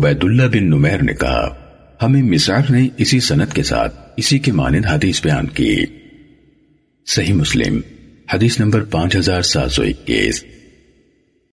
عبید اللہ بن نمیر نے کہا، ہمیں مسعر نے اسی سنت کے ساتھ اسی کے مانند حدیث بیان کی۔ صحیح مسلم، حدیث نمبر پانچ ہزار سات سو اکیس۔